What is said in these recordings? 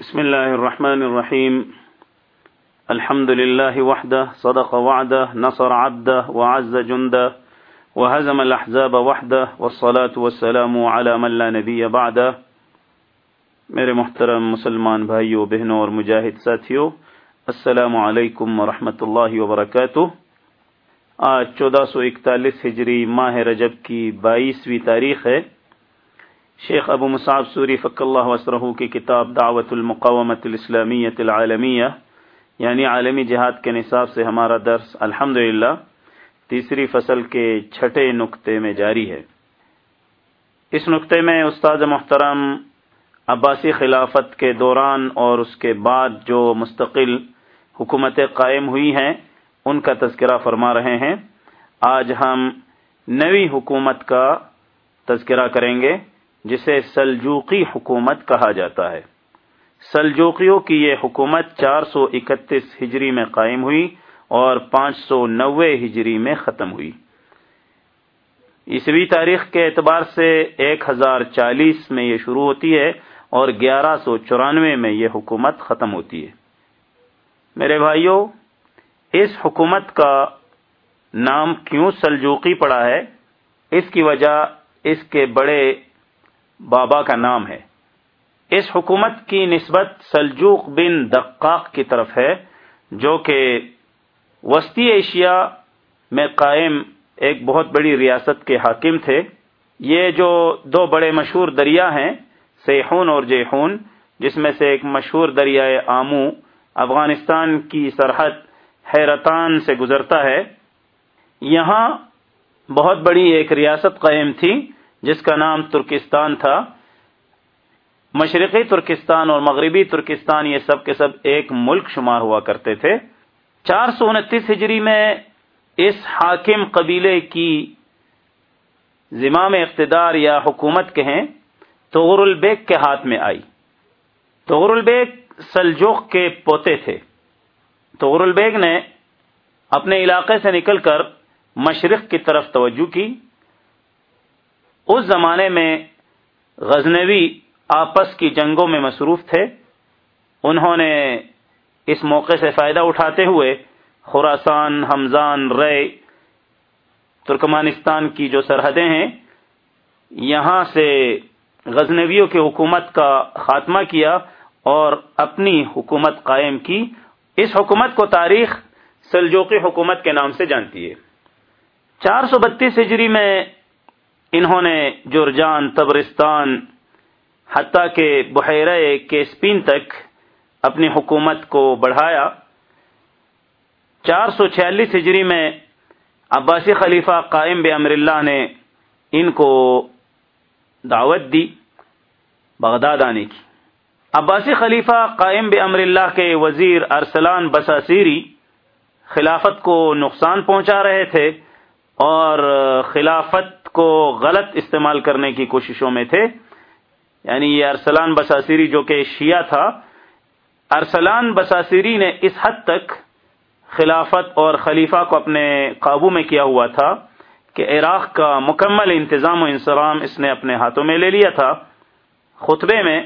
بسم الله الرحمن الرحيم الحمد لله وحده صدق وعده نصر عبده وعز جنده وهزم الأحزاب وحده والصلاة والسلام على من لا نبي بعده میرے محترم مسلمان بھائیوں بہنوں اور مجاہد ساتھیوں السلام علیکم ورحمۃ اللہ وبرکاتہ. آج چودہ سو اکتالیس ہجری ماہ رجب کی بائیسویں تاریخ ہے۔ شیخ ابو مصعب سوری فق اللہ وسرہ کی کتاب دعوت المقامت الاسلامیت العالمیہ یعنی عالمی جہاد کے نصاب سے ہمارا درس الحمد تیسری فصل کے چھٹے نقطے میں جاری ہے۔ اس نقطے میں استاد محترم عباسی خلافت کے دوران اور اس کے بعد جو مستقل حکومتیں قائم ہوئی ہیں، ان کا تذکرہ فرما رہے ہیں۔ آج ہم نئی حکومت کا تذکرہ کریں گے۔ جسے سلجوقی حکومت کہا جاتا ہے۔ سلجوقیوں کی یہ حکومت چار سو اکتیس ہجری میں قائم ہوئی اور پانچ سو نوے ہجری میں ختم ہوئی۔ عیسوی تاریخ کے اعتبار سے ایک ہزار چالیس میں یہ شروع ہوتی ہے اور گیارہ سو چورانوے میں یہ حکومت ختم ہوتی ہے۔ میرے بھائیوں اس حکومت کا نام کیوں سلجوقی پڑا ہے؟ اس کی وجہ اس کے بڑے بابا کا نام ہے۔ اس حکومت کی نسبت سلجوق بن دقاق کی طرف ہے، جو کہ وسطی ایشیا میں قائم ایک بہت بڑی ریاست کے حاکم تھے۔ یہ جو دو بڑے مشہور دریا ہیں، سیحون اور جیحون، جس میں سے ایک مشہور دریائے آمو افغانستان کی سرحد حیرتان سے گزرتا ہے۔ یہاں بہت بڑی ایک ریاست قائم تھی۔ جس کا نام ترکستان تھا۔ مشرقی ترکستان اور مغربی ترکستان یہ سب کے سب ایک ملک شمار ہوا کرتے تھے۔ چار سو انتیس ہجری میں اس حاکم قبیلے کی زمام اقتدار یا حکومت کہیں توغر البیگ کے ہاتھ میں آئی۔ توغر البیگ سلجوق کے پوتے تھے۔ توغر البیگ نے اپنے علاقے سے نکل کر مشرق کی طرف توجہ کی۔ اس زمانے میں غزنوی آپس کی جنگوں میں مصروف تھے۔ انہوں نے اس موقع سے فائدہ اٹھاتے ہوئے خوراسان حمزان، رے، ترکمانستان کی جو سرحدیں ہیں، یہاں سے غزنویوں کی حکومت کا خاتمہ کیا اور اپنی حکومت قائم کی۔ اس حکومت کو تاریخ سلجوقی حکومت کے نام سے جانتی ہے۔ چار سو بتیس ہجری میں انہوں نے جورجان تبرستان، حتیٰ کہ بحیرہ کیسپین تک اپنی حکومت کو بڑھایا۔ چار سو چھیالیس ہجری میں عباسی خلیفہ قائم بے امر اللہ نے ان کو دعوت دی، بغداد آنے کی۔ عباسی خلیفہ قائم بے امر اللہ کے وزیر ارسلان بساسیری خلافت کو نقصان پہنچا رہے تھے اور خلافت کو غلط استعمال کرنے کی کوششوں میں تھے۔ یعنی یہ ارسلان بساسیری جو کہ شیعہ تھا، ارسلان بساسیری نے اس حد تک خلافت اور خلیفہ کو اپنے قابو میں کیا ہوا تھا کہ عراق کا مکمل انتظام و انسلام اس نے اپنے ہاتھوں میں لے لیا تھا۔ خطبے میں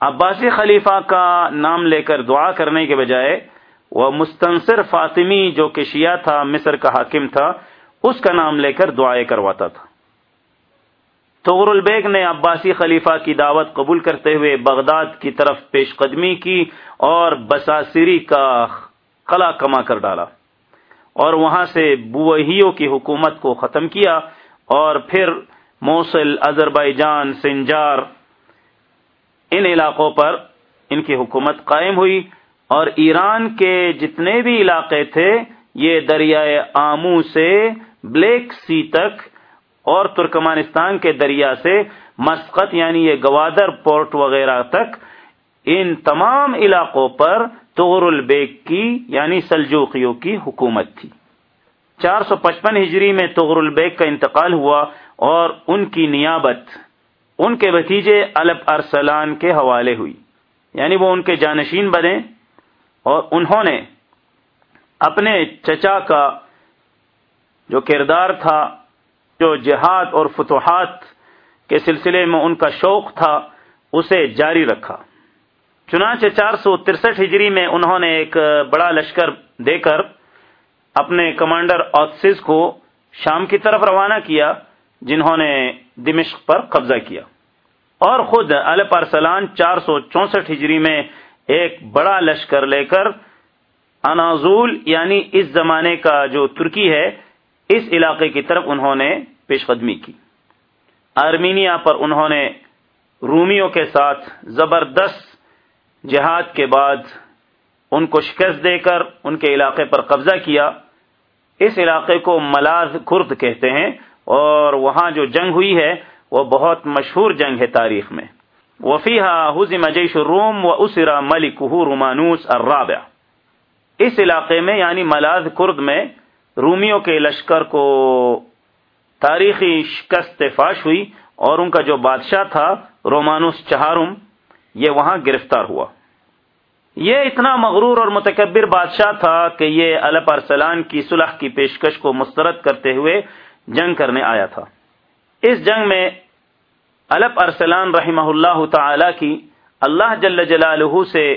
عباسی خلیفہ کا نام لے کر دعا کرنے کے بجائے، وہ مستنصر فاطمی جو کہ شیعہ تھا، مصر کا حاکم تھا اس کا نام لے کر دعائیں کرواتا تھا۔ تغر البیگ نے عباسی خلیفہ کی دعوت قبول کرتے ہوئے بغداد کی طرف پیش قدمی کی اور بساسری کا قلع کما کر ڈالا اور وہاں سے بوہیوں کی حکومت کو ختم کیا اور پھر موصل اظہر جان سنجار، ان علاقوں پر ان کی حکومت قائم ہوئی اور ایران کے جتنے بھی علاقے تھے، یہ دریائے آمو سے بلیک سی تک اور ترکمانستان کے دریا سے مسقط یعنی یہ گوادر پورٹ وغیرہ تک، ان تمام علاقوں پر تغر البیگ کی یعنی سلجوقیوں کی حکومت تھی۔ چار سو پچپن ہجری میں تغر البیگ کا انتقال ہوا اور ان کی نیابت ان کے بھتیجے الب ارسلان کے حوالے ہوئی۔ یعنی وہ ان کے جانشین بنے اور انہوں نے اپنے چچا کا جو کردار تھا، جو جہاد اور فتوحات کے سلسلے میں ان کا شوق تھا، اسے جاری رکھا۔ چنانچہ چار سو ترسٹھ ہجری میں انہوں نے ایک بڑا لشکر دے کر اپنے کمانڈر اوتسز کو شام کی طرف روانہ کیا، جنہوں نے دمشق پر قبضہ کیا۔ اور خود الپ ارسلان چار سو چونسٹھ ہجری میں ایک بڑا لشکر لے کر انازول یعنی اس زمانے کا جو ترکی ہے اس علاقے کی طرف انہوں نے پیش قدمی کی۔ آرمینیا پر انہوں نے رومیوں کے ساتھ زبردست جہاد کے بعد ان کو شکست دے کر ان کے علاقے پر قبضہ کیا۔ اس علاقے کو ملاز کرد کہتے ہیں اور وہاں جو جنگ ہوئی ہے وہ بہت مشہور جنگ ہے تاریخ میں۔ وفیحا حزم جیش الروم و اسرا ملک رومانوس الرابع۔ اس علاقے میں یعنی ملاز کرد میں رومیوں کے لشکر کو تاریخی شکست فاش ہوئی اور ان کا جو بادشاہ تھا، رومانوس چہارم، یہ وہاں گرفتار ہوا۔ یہ اتنا مغرور اور متکبر بادشاہ تھا کہ یہ الپ ارسلان کی صلح کی پیشکش کو مسترد کرتے ہوئے جنگ کرنے آیا تھا۔ اس جنگ میں الپ ارسلان رحمہ اللہ تعالی کی اللہ جل جلالہ سے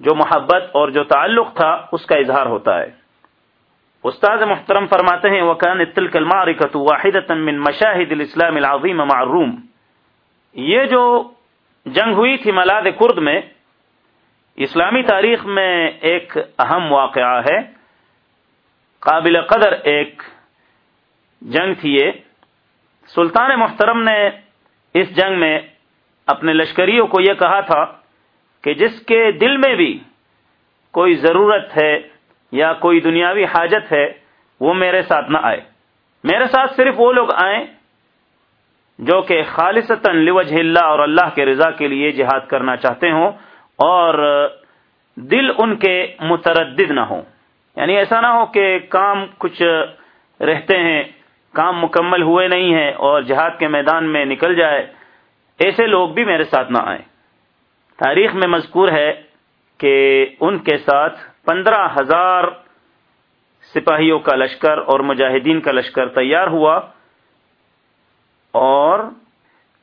جو محبت اور جو تعلق تھا، اس کا اظہار ہوتا ہے۔ استاد محترم فرماتے ہیں وکان تلک المعرکۃ واحدۃ من مشاہد الاسلام العظیم مع الروم۔ یہ جو جنگ ہوئی تھی ملاد کرد میں، اسلامی تاریخ میں ایک اہم واقعہ ہے۔ قابل قدر ایک جنگ تھی یہ۔ سلطان محترم نے اس جنگ میں اپنے لشکریوں کو یہ کہا تھا کہ جس کے دل میں بھی کوئی ضرورت ہے یا کوئی دنیاوی حاجت ہے، وہ میرے ساتھ نہ آئے۔ میرے ساتھ صرف وہ لوگ آئیں جو کہ خالصتاً لوجہ اللہ اور اللہ کے رضا کے لیے جہاد کرنا چاہتے ہوں اور دل ان کے متردد نہ ہو یعنی ایسا نہ ہو کہ کام کچھ رہتے ہیں، کام مکمل ہوئے نہیں ہیں اور جہاد کے میدان میں نکل جائے، ایسے لوگ بھی میرے ساتھ نہ آئیں۔ تاریخ میں مذکور ہے کہ ان کے ساتھ پندرہ ہزار سپاہیوں کا لشکر اور مجاہدین کا لشکر تیار ہوا اور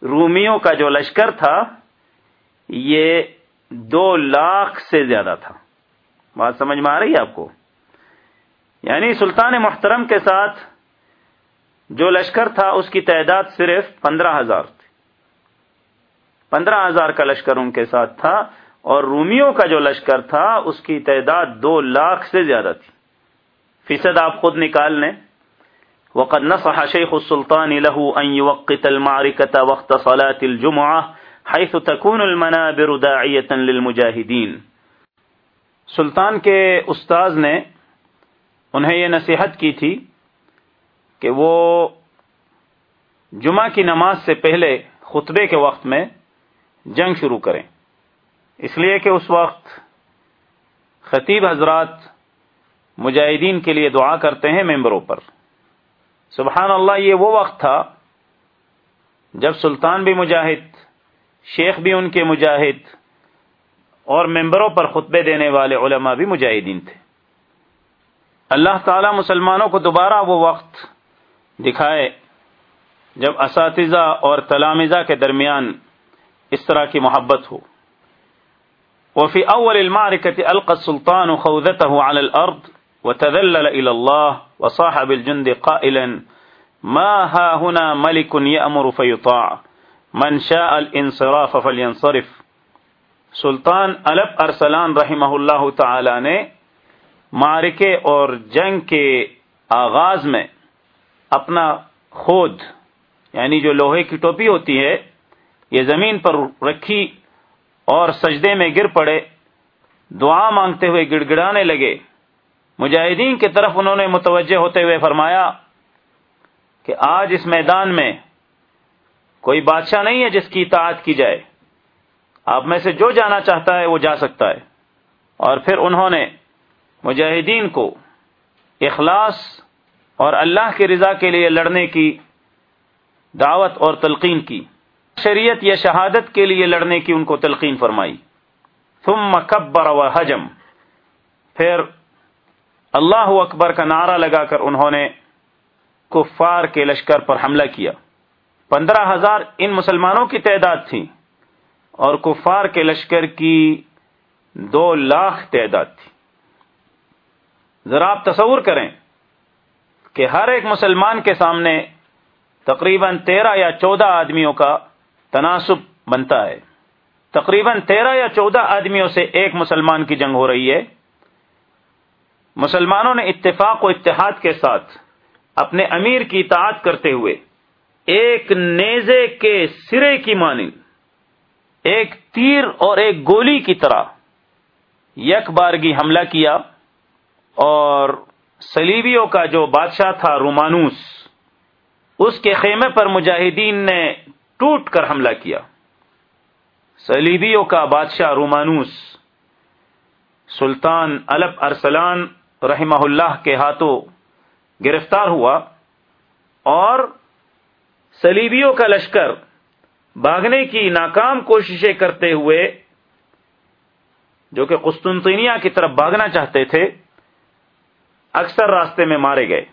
رومیوں کا جو لشکر تھا، یہ دو لاکھ سے زیادہ تھا۔ بات سمجھ میں آ رہی ہے آپ کو؟ یعنی سلطان محترم کے ساتھ جو لشکر تھا، اس کی تعداد صرف پندرہ ہزار تھی۔ پندرہ ہزار کا لشکر ان کے ساتھ تھا۔ اور رومیوں کا جو لشکر تھا، اس کی تعداد دو لاکھ سے زیادہ تھی۔ فیصد آپ خود نکال لیں۔ وقد نصح شیخ السلطان له ان يوقت المعركة وقت صلاة الجمعة حيث تكون المنابر داعية للمجاهدين سلطان کے استاذ نے انہیں یہ نصیحت کی تھی کہ وہ جمعہ کی نماز سے پہلے خطبے کے وقت میں جنگ شروع کریں۔ اس لیے کہ اس وقت خطیب حضرات مجاہدین کے لیے دعا کرتے ہیں ممبروں پر۔ سبحان اللہ، یہ وہ وقت تھا جب سلطان بھی مجاہد، شیخ بھی ان کے مجاہد اور ممبروں پر خطبے دینے والے علماء بھی مجاہدین تھے۔ اللہ تعالی مسلمانوں کو دوبارہ وہ وقت دکھائے جب اساتذہ اور تلامزہ کے درمیان اس طرح کی محبت ہو۔ وفي أول المعركة ألقى السلطان خوذته على الأرض وتذلل إلى الله وصاح بالجند قائلا، ما ها هنا ملك يأمر فيطاع، من شاء الانصراف فلينصرف. سلطان الب ارسلان رحمہ اللہ تعالی نے معرکے اور جنگ کے آغاز میں اپنا خود یعنی جو لوہے کی ٹوپی ہوتی ہے، یہ زمین پر رکھی اور سجدے میں گر پڑے، دعا مانگتے ہوئے گڑ گڑانے لگے۔ مجاہدین کی طرف انہوں نے متوجہ ہوتے ہوئے فرمایا کہ آج اس میدان میں کوئی بادشاہ نہیں ہے جس کی اطاعت کی جائے۔ آپ میں سے جو جانا چاہتا ہے وہ جا سکتا ہے۔ اور پھر انہوں نے مجاہدین کو اخلاص اور اللہ کی رضا کے لیے لڑنے کی دعوت اور تلقین کی۔ شریعت یا شہادت کے لیے لڑنے کی ان کو تلقین فرمائی۔ ثم کبر و حجم۔ پھر اللہ اکبر کا نعرہ لگا کر انہوں نے کفار کے لشکر پر حملہ کیا۔ پندرہ ہزار ان مسلمانوں کی تعداد تھی اور کفار کے لشکر کی دو لاکھ تعداد تھی۔ ذرا آپ تصور کریں کہ ہر ایک مسلمان کے سامنے تقریباً تیرہ یا چودہ آدمیوں کا تناسب بنتا ہے۔ تقریباً تیرہ یا چودہ آدمیوں سے ایک مسلمان کی جنگ ہو رہی ہے۔ مسلمانوں نے اتفاق و اتحاد کے ساتھ اپنے امیر کی اطاعت کرتے ہوئے ایک نیزے کے سرے کی مانند ایک تیر اور ایک گولی کی طرح یک بارگی حملہ کیا اور سلیبیوں کا جو بادشاہ تھا رومانوس، اس کے خیمے پر مجاہدین نے ٹوٹ کر حملہ کیا۔ سلیبیوں کا بادشاہ رومانوس، سلطان الب ارسلان رحمہ اللہ کے ہاتھوں گرفتار ہوا اور سلیبیوں کا لشکر بھاگنے کی ناکام کوششیں کرتے ہوئے، جو کہ قسطنطینیہ کی طرف بھاگنا چاہتے تھے، اکثر راستے میں مارے گئے۔